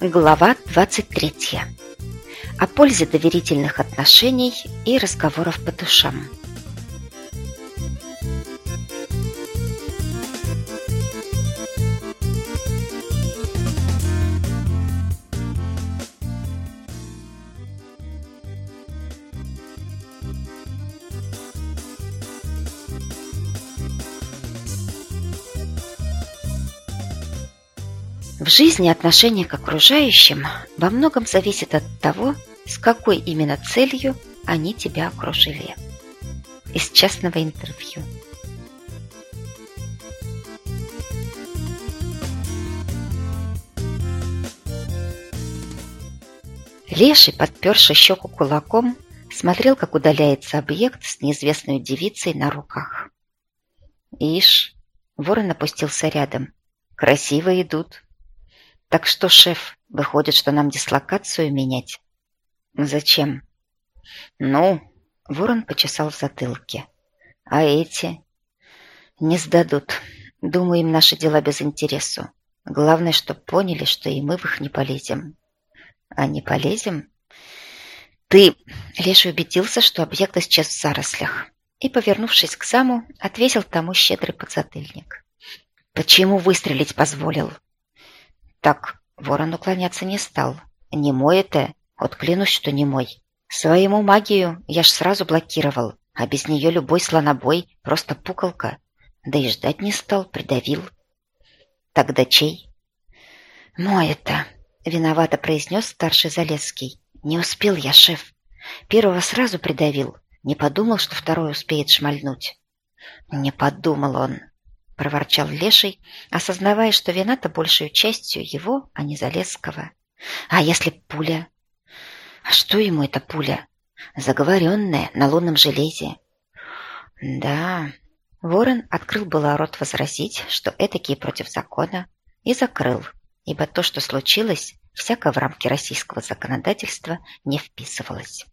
Глава 23. О пользе доверительных отношений и разговоров по душам. В жизни отношение к окружающим во многом зависит от того, с какой именно целью они тебя окружили. Из частного интервью. Леший, подперший щеку кулаком, смотрел, как удаляется объект с неизвестной девицей на руках. Ишь, ворон опустился рядом. Красиво идут. Так что, шеф, выходит, что нам дислокацию менять? Зачем? Ну, ворон почесал в затылке. А эти? Не сдадут. Думаю, им наши дела без интересу. Главное, чтоб поняли, что и мы в их не полезем. А не полезем? Ты, Леша, убедился, что объект исчез в зарослях. И, повернувшись к саму, отвесил тому щедрый подзатыльник. Почему выстрелить позволил? Так, ворон уклоняться не стал. Не мой это, вот клянусь, что не мой. Своему магию я ж сразу блокировал, а без нее любой слонобой просто пукалка. Да и ждать не стал, придавил. Тогда чей? Мой это, виновато произнес старший Залесский. Не успел я, шеф. Первого сразу придавил. Не подумал, что второй успеет шмальнуть. Не подумал он проворчал Леший, осознавая, что вина-то большей частью его, а не Залесского. А если пуля? А что ему эта пуля? Заговоренная на лунном железе. Да, Ворон открыл было рот возразить, что этакие против закона, и закрыл, ибо то, что случилось, всяко в рамки российского законодательства не вписывалось.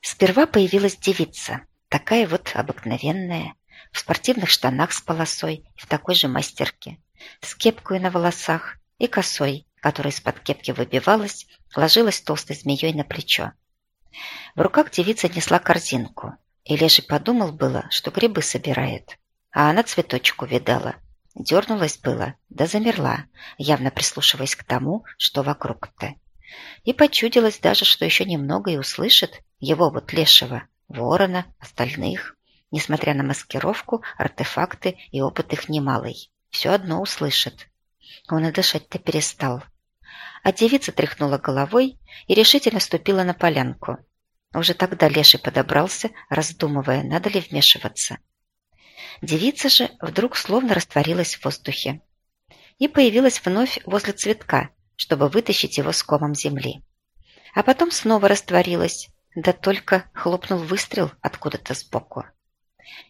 Сперва появилась девица, такая вот обыкновенная, в спортивных штанах с полосой и в такой же мастерке, с кепкой на волосах и косой, которая из-под кепки выбивалась, ложилась толстой змеей на плечо. В руках девица несла корзинку, и Леший подумал было, что грибы собирает, а она цветочек увидала. Дернулась было, да замерла, явно прислушиваясь к тому, что вокруг-то. И почудилось даже, что еще немного и услышит его вот лешего, ворона, остальных. Несмотря на маскировку, артефакты и опыт их немалый. Все одно услышит. Он и дышать-то перестал. А девица тряхнула головой и решительно ступила на полянку. Уже тогда Леший подобрался, раздумывая, надо ли вмешиваться. Девица же вдруг словно растворилась в воздухе и появилась вновь возле цветка, чтобы вытащить его с комом земли. А потом снова растворилась, да только хлопнул выстрел откуда-то сбоку.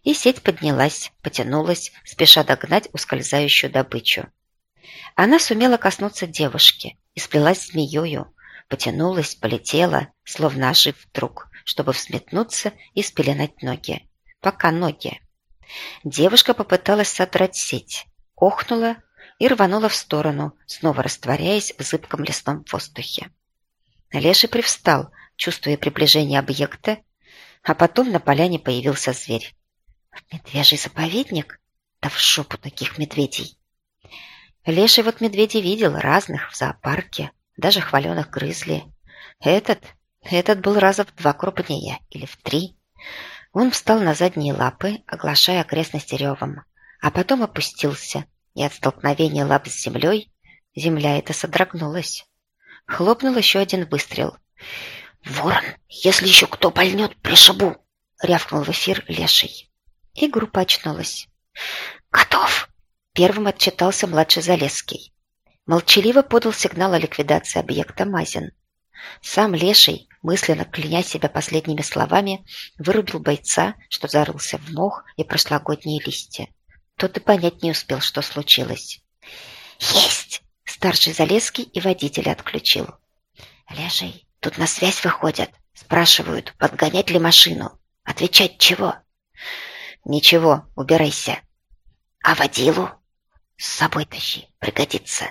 И сеть поднялась, потянулась, спеша догнать ускользающую добычу. Она сумела коснуться девушки и сплелась змеёю, потянулась, полетела, словно ожив вдруг, чтобы взметнуться и спеленать ноги. Пока ноги. Девушка попыталась содрать сеть, охнула и рванула в сторону, снова растворяясь в зыбком лесном воздухе. Леший привстал, чувствуя приближение объекта, а потом на поляне появился зверь. Медвежий заповедник? Да в шопу таких медведей. Леший вот медведей видел разных в зоопарке, даже хваленых грызли. Этот, этот был раза в два крупнее или в три. Он встал на задние лапы, оглашая окрестности ревом, а потом опустился, и от столкновения лап с землей земля эта содрогнулась. Хлопнул еще один выстрел. «Ворон, если еще кто пальнет, пришибу!» — рявкнул в эфир леший. И группа очнулась. «Готов!» – первым отчитался младший Залесский. Молчаливо подал сигнал о ликвидации объекта Мазин. Сам Леший, мысленно кляня себя последними словами, вырубил бойца, что зарылся в мох и прошлогодние листья. Тот и понять не успел, что случилось. «Есть!» – старший Залесский и водителя отключил. «Леший, тут на связь выходят. Спрашивают, подгонять ли машину. Отвечать чего?» Ничего, убирайся. А водилу с собой тащи, пригодится.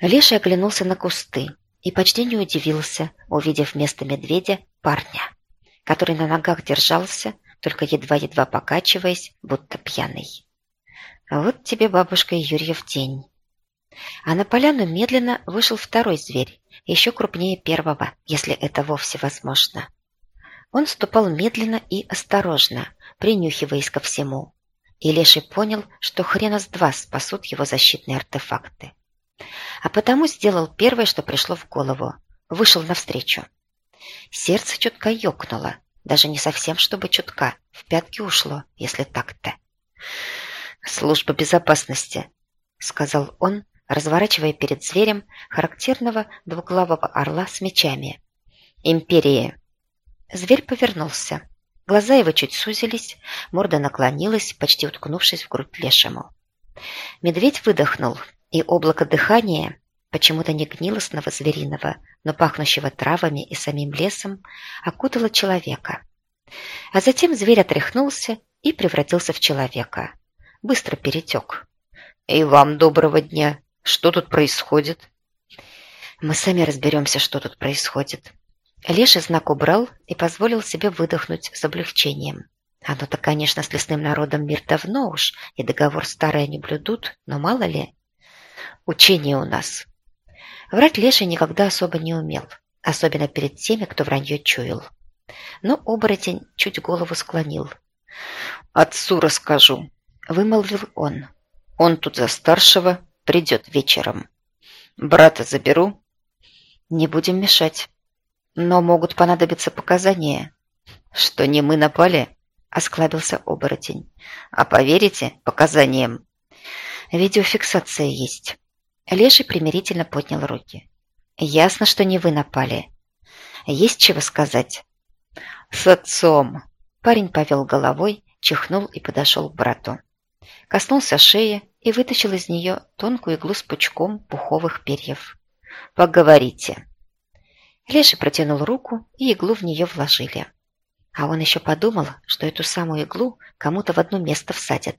Леша оглянулся на кусты и почти не удивился, увидев вместо медведя парня, который на ногах держался, только едва-едва покачиваясь, будто пьяный. Вот тебе, бабушка Юрьев, день. А на поляну медленно вышел второй зверь, еще крупнее первого, если это вовсе возможно. Он ступал медленно и осторожно, принюхиваясь ко всему. И Леший понял, что хрена с два спасут его защитные артефакты. А потому сделал первое, что пришло в голову. Вышел навстречу. Сердце чутка ёкнуло. Даже не совсем, чтобы чутка. В пятки ушло, если так-то. «Служба безопасности», — сказал он, разворачивая перед зверем характерного двуглавого орла с мечами. «Империя». Зверь повернулся. Глаза его чуть сузились, морда наклонилась, почти уткнувшись в грудь лешему. Медведь выдохнул, и облако дыхания, почему-то не гнилостного звериного, но пахнущего травами и самим лесом, окутало человека. А затем зверь отряхнулся и превратился в человека. Быстро перетек. «И вам доброго дня!» Что тут происходит? Мы сами разберемся, что тут происходит. Леший знак убрал и позволил себе выдохнуть с облегчением. Оно-то, конечно, с лесным народом мир давно уж, и договор старый не блюдут, но мало ли. Учение у нас. Врать Леший никогда особо не умел, особенно перед теми, кто вранье чуял. Но оборотень чуть голову склонил. «Отцу расскажу», — вымолвил он. «Он тут за старшего, придет вечером. Брата заберу. Не будем мешать. Но могут понадобиться показания. Что не мы напали, осклабился оборотень. А поверите показаниям? Видеофиксация есть. Леший примирительно поднял руки. Ясно, что не вы напали. Есть чего сказать? С отцом. Парень повел головой, чихнул и подошел к брату. Коснулся шеи, и вытащил из нее тонкую иглу с пучком пуховых перьев. «Поговорите». Леший протянул руку, и иглу в нее вложили. А он еще подумал, что эту самую иглу кому-то в одно место всадят,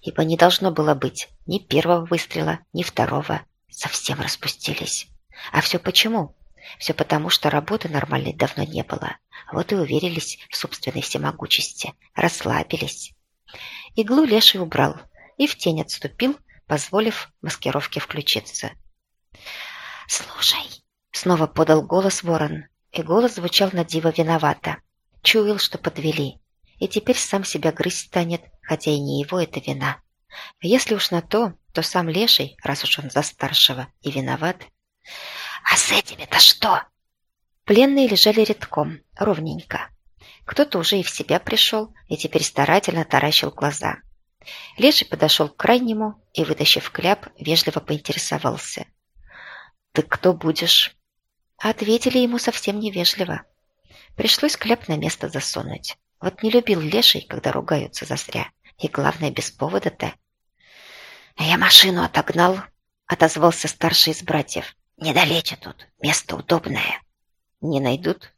ибо не должно было быть ни первого выстрела, ни второго. Совсем распустились. А все почему? Все потому, что работы нормальной давно не было. Вот и уверились в собственной всемогучести, расслабились. Иглу Леший убрал, и в тень отступил, позволив маскировке включиться. «Слушай!» — снова подал голос ворон, и голос звучал на диво виновато. Чуял, что подвели, и теперь сам себя грызть станет, хотя и не его это вина. Если уж на то, то сам Леший, раз уж он за старшего, и виноват. «А с этими-то что?» Пленные лежали редком, ровненько. Кто-то уже и в себя пришел, и теперь старательно таращил глаза. Леший подошел к крайнему и, вытащив кляп, вежливо поинтересовался. «Ты кто будешь?» Ответили ему совсем невежливо. Пришлось кляп на место засунуть. Вот не любил Леший, когда ругаются зазря. И главное, без повода-то. «Я машину отогнал», — отозвался старший из братьев. «Недалече тут, место удобное». «Не найдут?»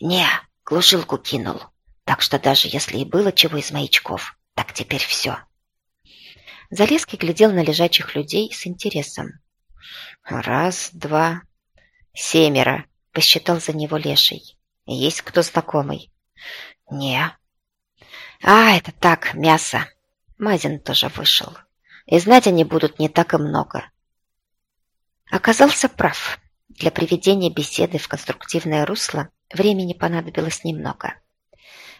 «Не, глушилку кинул. Так что даже если и было чего из маячков, так теперь все. Залеский глядел на лежачих людей с интересом. Раз, два, семеро, посчитал за него леший. Есть кто знакомый? Не. А, это так, мясо. Мазин тоже вышел. И знать они будут не так и много. Оказался прав. Для приведения беседы в конструктивное русло времени понадобилось немного.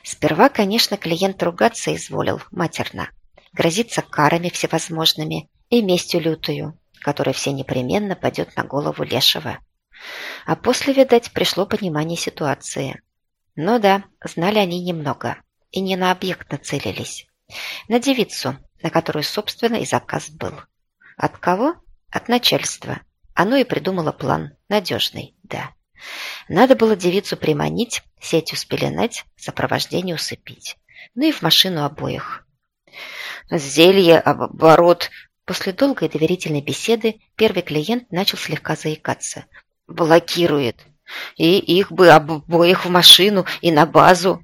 Сперва, конечно, клиент ругаться изволил матерно, грозиться карами всевозможными и местью лютую, которая все непременно падет на голову Лешего. А после, видать, пришло понимание ситуации. Ну да, знали они немного, и не на объект нацелились. На девицу, на которую, собственно, и заказ был. От кого? От начальства. Оно и придумало план. Надежный, да. Надо было девицу приманить, сетью спеленать, сопровождение усыпить. Ну и в машину обоих. Зелье, оборот. После долгой доверительной беседы первый клиент начал слегка заикаться. Блокирует. И их бы обоих в машину и на базу.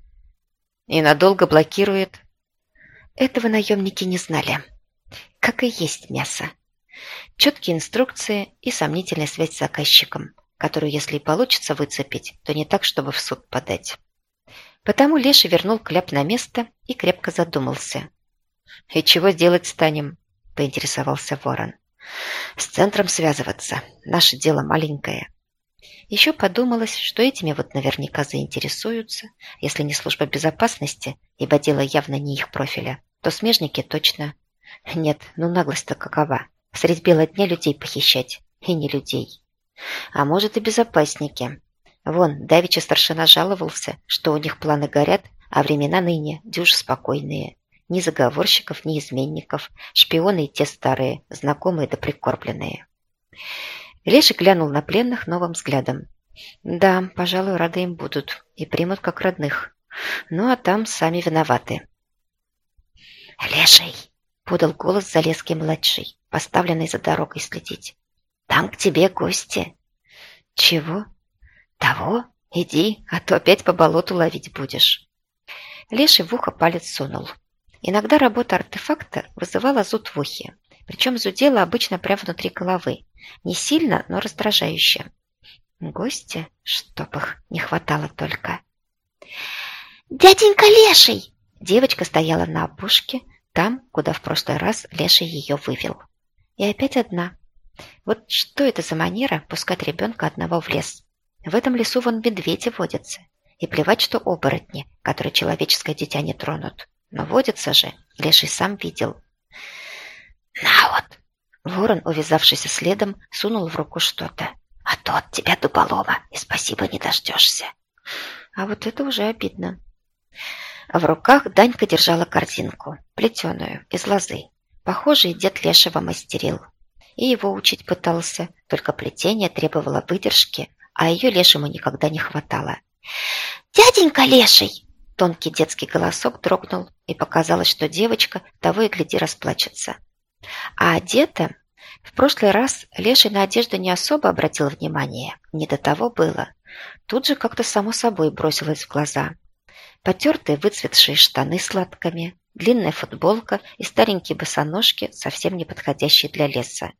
И надолго блокирует. Этого наемники не знали. Как и есть мясо. Четкие инструкции и сомнительная связь с заказчиком, которую, если и получится выцепить, то не так, чтобы в суд подать. Потому Леша вернул кляп на место и крепко задумался. «И чего сделать станем?» – поинтересовался ворон. «С центром связываться. Наше дело маленькое. Еще подумалось, что этими вот наверняка заинтересуются, если не служба безопасности, ибо дело явно не их профиля, то смежники точно. Нет, ну наглость-то какова. Средь бела дня людей похищать. И не людей. А может и безопасники. Вон, давеча старшина жаловался, что у них планы горят, а времена ныне дюж спокойные. Ни заговорщиков, ни изменников. Шпионы и те старые, знакомые да прикорпленные. Леша глянул на пленных новым взглядом. Да, пожалуй, рады им будут и примут как родных. Ну, а там сами виноваты. «Леший!» — подал голос Залезский-младший, поставленный за дорогой следить. «Там к тебе гости». «Чего?» «Того? Иди, а то опять по болоту ловить будешь». Леший в ухо палец сунул. Иногда работа артефакта вызывала зуд в ухе. Причем зудела обычно прямо внутри головы. Не сильно, но раздражающе. Гости, чтоб их не хватало только. «Дяденька Леший!» Девочка стояла на опушке, там, куда в прошлый раз Леший ее вывел. И опять одна. Вот что это за манера пускать ребенка одного в лес? В этом лесу вон медведи водятся. И плевать, что оборотни, которые человеческое дитя не тронут. Но водятся же, Леший сам видел. «На вот!» Ворон, увязавшийся следом, сунул в руку что-то. «А то от тебя дуболома, и спасибо не дождешься!» А вот это уже обидно. В руках Данька держала корзинку, плетеную, из лозы. Похоже, и дед Лешего мастерил. И его учить пытался, только плетение требовало выдержки, а ее Лешему никогда не хватало. «Дяденька Леший!» Тонкий детский голосок дрогнул, и показалось, что девочка того и гляди расплачется. А одета... В прошлый раз Леший на одежду не особо обратил внимание. Не до того было. Тут же как-то само собой бросилось в глаза. Потертые выцветшие штаны с латками, длинная футболка и старенькие босоножки, совсем не подходящие для леса.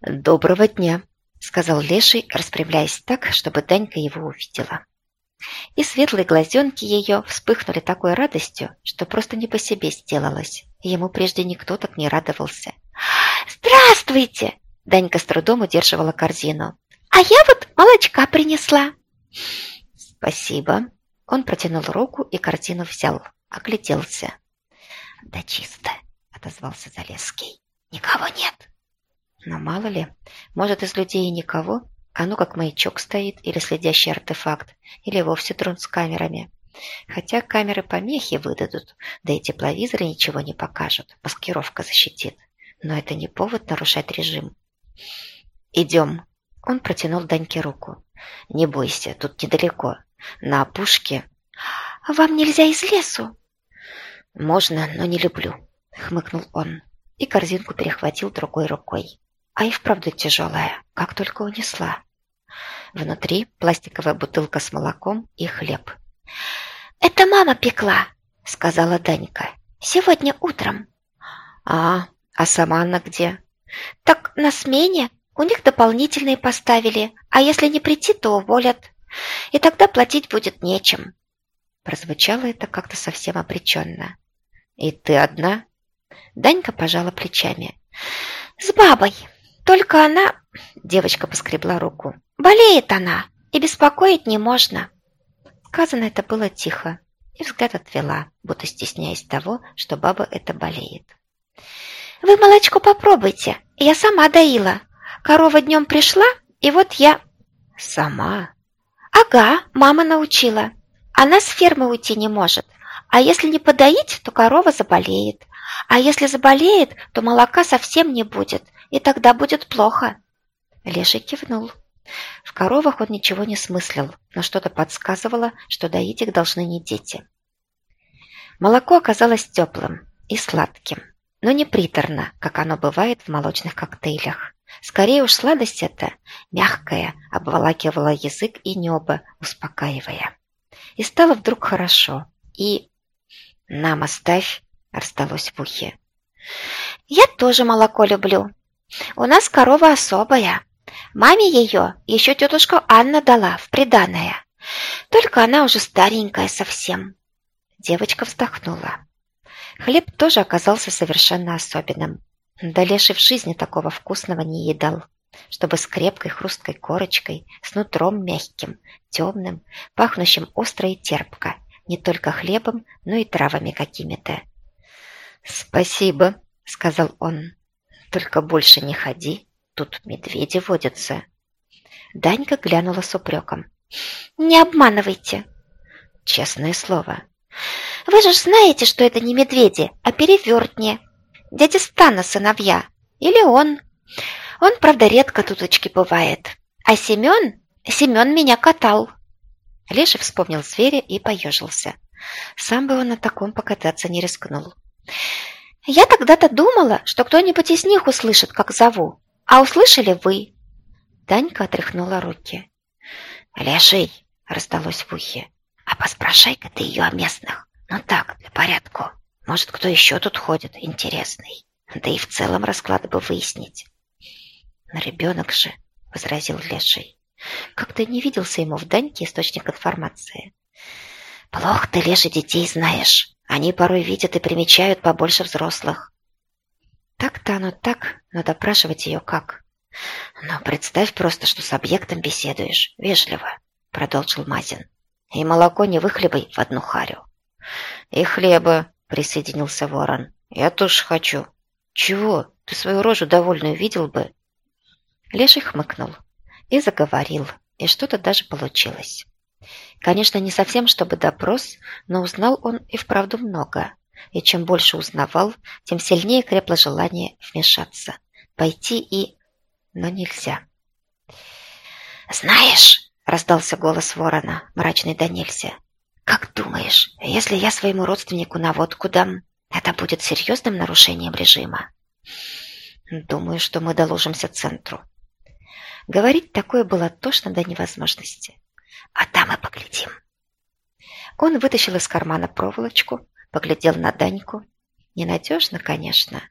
«Доброго дня!» — сказал Леший, распрямляясь так, чтобы Данька его увидела. И светлые глазенки ее вспыхнули такой радостью, что просто не по себе сделалось. Ему прежде никто так не радовался. «Здравствуйте!» Данька с трудом удерживала корзину. «А я вот молочка принесла!» «Спасибо!» Он протянул руку и корзину взял, огляделся. «Да чисто!» — отозвался Залесский. «Никого нет!» «Но мало ли, может, из людей никого, а ну как маячок стоит, или следящий артефакт, или вовсе трон с камерами. Хотя камеры помехи выдадут, да и тепловизоры ничего не покажут, маскировка защитит. Но это не повод нарушать режим. «Идем!» Он протянул Даньке руку. «Не бойся, тут недалеко. На опушке...» «Вам нельзя из лесу?» «Можно, но не люблю», — хмыкнул он и корзинку перехватил другой рукой. А и вправду тяжелая, как только унесла. Внутри пластиковая бутылка с молоком и хлеб. «Это мама пекла», — сказала Данька. «Сегодня утром». «А, а сама она где?» «Так на смене. У них дополнительные поставили, а если не прийти, то уволят. И тогда платить будет нечем». Прозвучало это как-то совсем обреченно. «И ты одна?» Данька пожала плечами. «С бабой. Только она...» Девочка поскребла руку. «Болеет она, и беспокоить не можно». Сказано это было тихо, и взгляд отвела, будто стесняясь того, что баба это болеет. «Вы молочко попробуйте, я сама доила. Корова днем пришла, и вот я...» «Сама?» «Ага, мама научила. Она с фермы уйти не может. А если не подоить, то корова заболеет. А если заболеет, то молока совсем не будет, и тогда будет плохо». Леший кивнул. В коровах он ничего не смыслил, но что-то подсказывало, что доить их должны не дети. Молоко оказалось теплым и сладким, но не приторно, как оно бывает в молочных коктейлях. Скорее уж сладость эта, мягкая, обволакивала язык и небо, успокаивая. И стало вдруг хорошо. И... «Нам оставь!» — раздалось в ухе. Я тоже молоко люблю. У нас корова особая. Маме ее еще тетушка Анна дала в приданое. Только она уже старенькая совсем. Девочка вздохнула. Хлеб тоже оказался совершенно особенным. Да Леший в жизни такого вкусного не едал, чтобы с крепкой хрусткой корочкой, с нутром мягким, темным, пахнущим остро и терпко, не только хлебом, но и травами какими-то. «Спасибо», — сказал он. «Только больше не ходи, тут медведи водятся». Данька глянула с упреком. «Не обманывайте». «Честное слово». «Вы же знаете, что это не медведи, а перевертни. Дядя Стана сыновья. Или он. Он, правда, редко туточки бывает. А Семен? Семен меня катал». Леша вспомнил зверя и поежился. Сам бы он на таком покататься не рискнул. Я тогда-то думала, что кто-нибудь из них услышит, как зову. А услышали вы. Данька отряхнула руки. «Леший!» — раздалось в ухе. «А поспрашай-ка ты ее о местных. Ну так, для порядку. Может, кто еще тут ходит, интересный. Да и в целом расклад бы выяснить». «Но ребенок же!» — возразил Леший. Как-то не виделся ему в Даньке источник информации. «Плохо ты, Леша, детей знаешь. Они порой видят и примечают побольше взрослых. Так-то оно так, но допрашивать ее как? Но представь просто, что с объектом беседуешь, вежливо, продолжил Мазин. И молоко не выхлебай в одну харю. И хлеба, присоединился ворон. Я тоже хочу. Чего? Ты свою рожу довольную видел бы? Леший хмыкнул и заговорил, и что-то даже получилось. Конечно, не совсем чтобы допрос, но узнал он и вправду много. И чем больше узнавал, тем сильнее крепло желание вмешаться, пойти и... Но нельзя. «Знаешь», — раздался голос ворона, мрачный да нельзя, «как думаешь, если я своему родственнику наводку дам, это будет серьезным нарушением режима?» «Думаю, что мы доложимся центру». Говорить такое было тошно до невозможности. А там и поглядим. Он вытащил из кармана проволочку, поглядел на Даньку. Ненадежно, конечно.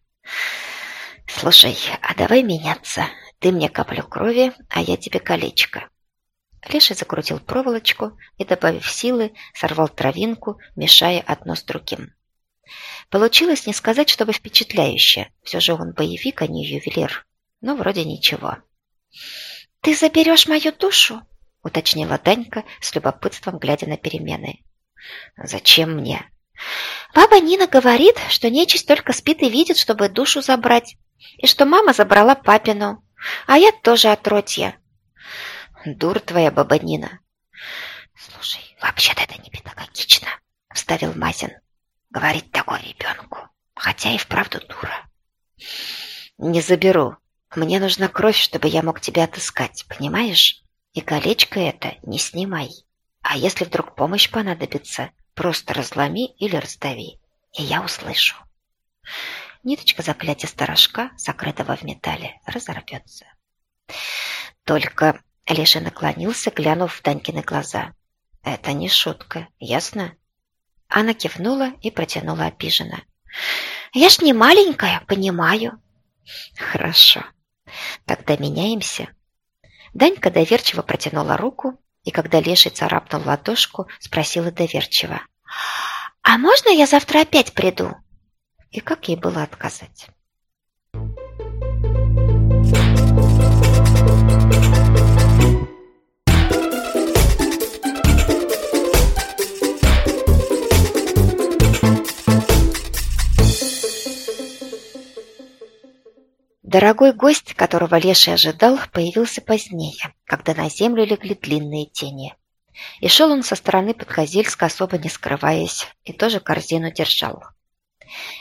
«Слушай, а давай меняться. Ты мне каплю крови, а я тебе колечко». Леший закрутил проволочку и, добавив силы, сорвал травинку, мешая одно с другим. Получилось не сказать, чтобы впечатляюще. Все же он боевик, а не ювелир. Но вроде ничего. «Ты заберешь мою душу?» — уточнила Данька с любопытством, глядя на перемены. «Зачем мне?» «Баба Нина говорит, что нечисть только спит и видит, чтобы душу забрать, и что мама забрала папину, а я тоже отродья». «Дур твоя баба Нина». «Слушай, вообще-то это не педагогично», — вставил Мазин. «Говорить такое ребенку, хотя и вправду дура». «Не заберу. Мне нужна кровь, чтобы я мог тебя отыскать, понимаешь?» И колечко это не снимай. А если вдруг помощь понадобится, просто разломи или раздави, и я услышу. Ниточка заклятия сторожка, сокрытого в металле, разорвется. Только Леша наклонился, глянув в Данькины глаза. «Это не шутка, ясно?» Она кивнула и протянула обиженно. «Я ж не маленькая, понимаю». «Хорошо. Тогда меняемся Данька доверчиво протянула руку, и когда Леший царапнул ладошку, спросила доверчиво. «А можно я завтра опять приду?» И как ей было отказать? Дорогой гость, которого Леший ожидал, появился позднее, когда на землю легли длинные тени. И шел он со стороны Подкозельска, особо не скрываясь, и тоже корзину держал.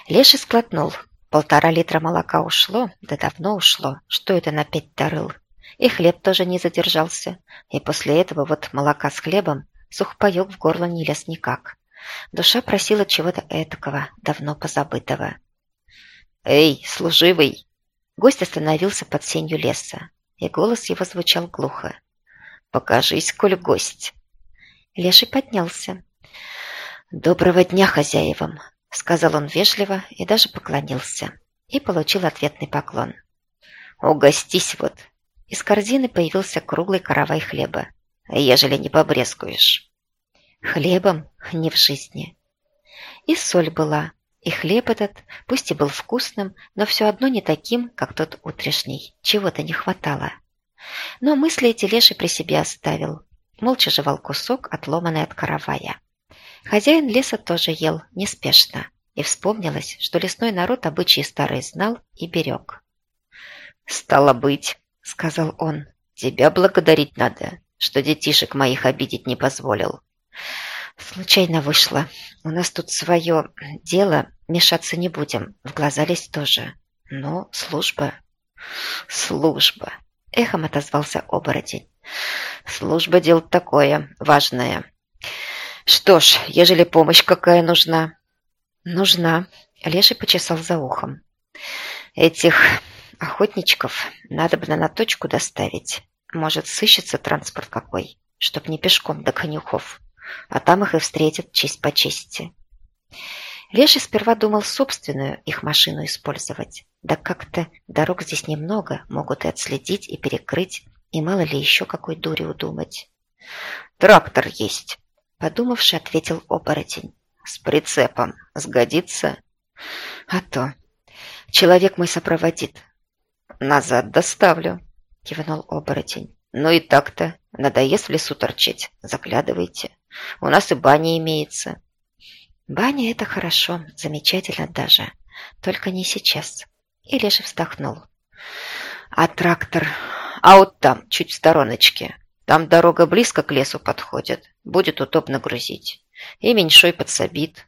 Леший склотнул. Полтора литра молока ушло, да давно ушло. Что это на пять тарыл? И хлеб тоже не задержался. И после этого вот молока с хлебом сухпайок в горло не лез никак. Душа просила чего-то этакого, давно позабытого. «Эй, служивый!» Гость остановился под сенью леса, и голос его звучал глухо. «Покажись, коль гость!» Леший поднялся. «Доброго дня хозяевам!» — сказал он вежливо и даже поклонился. и получил ответный поклон. «Угостись вот!» Из корзины появился круглый каравай хлеба. «Ежели не побрезгуешь». Хлебом не в жизни. И соль была, и хлеб этот, пусть и был вкусным, но все одно не таким, как тот утрешний. Чего-то не хватало. Но мысли эти Леший при себе оставил. Молча жевал кусок, отломанный от каравая. Хозяин леса тоже ел, неспешно. И вспомнилось, что лесной народ обычаи старые знал и берег. «Стало быть», — сказал он, — «тебя благодарить надо, что детишек моих обидеть не позволил». «Случайно вышло. У нас тут свое дело, мешаться не будем, в глаза лезть тоже. Но служба...» «Служба», — эхом отозвался оборотень. «Служба дело такое, важное. Что ж, ежели помощь какая нужна?» «Нужна», — Леший почесал за ухом. «Этих охотничков надо бы на точку доставить. Может, сыщется транспорт какой, чтоб не пешком до конюхов, а там их и встретят честь по чести». Леший сперва думал собственную их машину использовать. Да как-то дорог здесь немного, могут и отследить, и перекрыть, и мало ли еще какой дури удумать. «Трактор есть», — подумавши, ответил оборотень. «С прицепом. Сгодится?» «А то. Человек мой сопроводит». «Назад доставлю», — кивнул оборотень. «Ну и так-то. Надоест в лесу торчать. Заглядывайте. У нас и баня имеется. Баня – это хорошо, замечательно даже. Только не сейчас. И Леша вздохнул. А трактор? А вот там, чуть в стороночке. Там дорога близко к лесу подходит. Будет удобно грузить. И меньшой подсобит.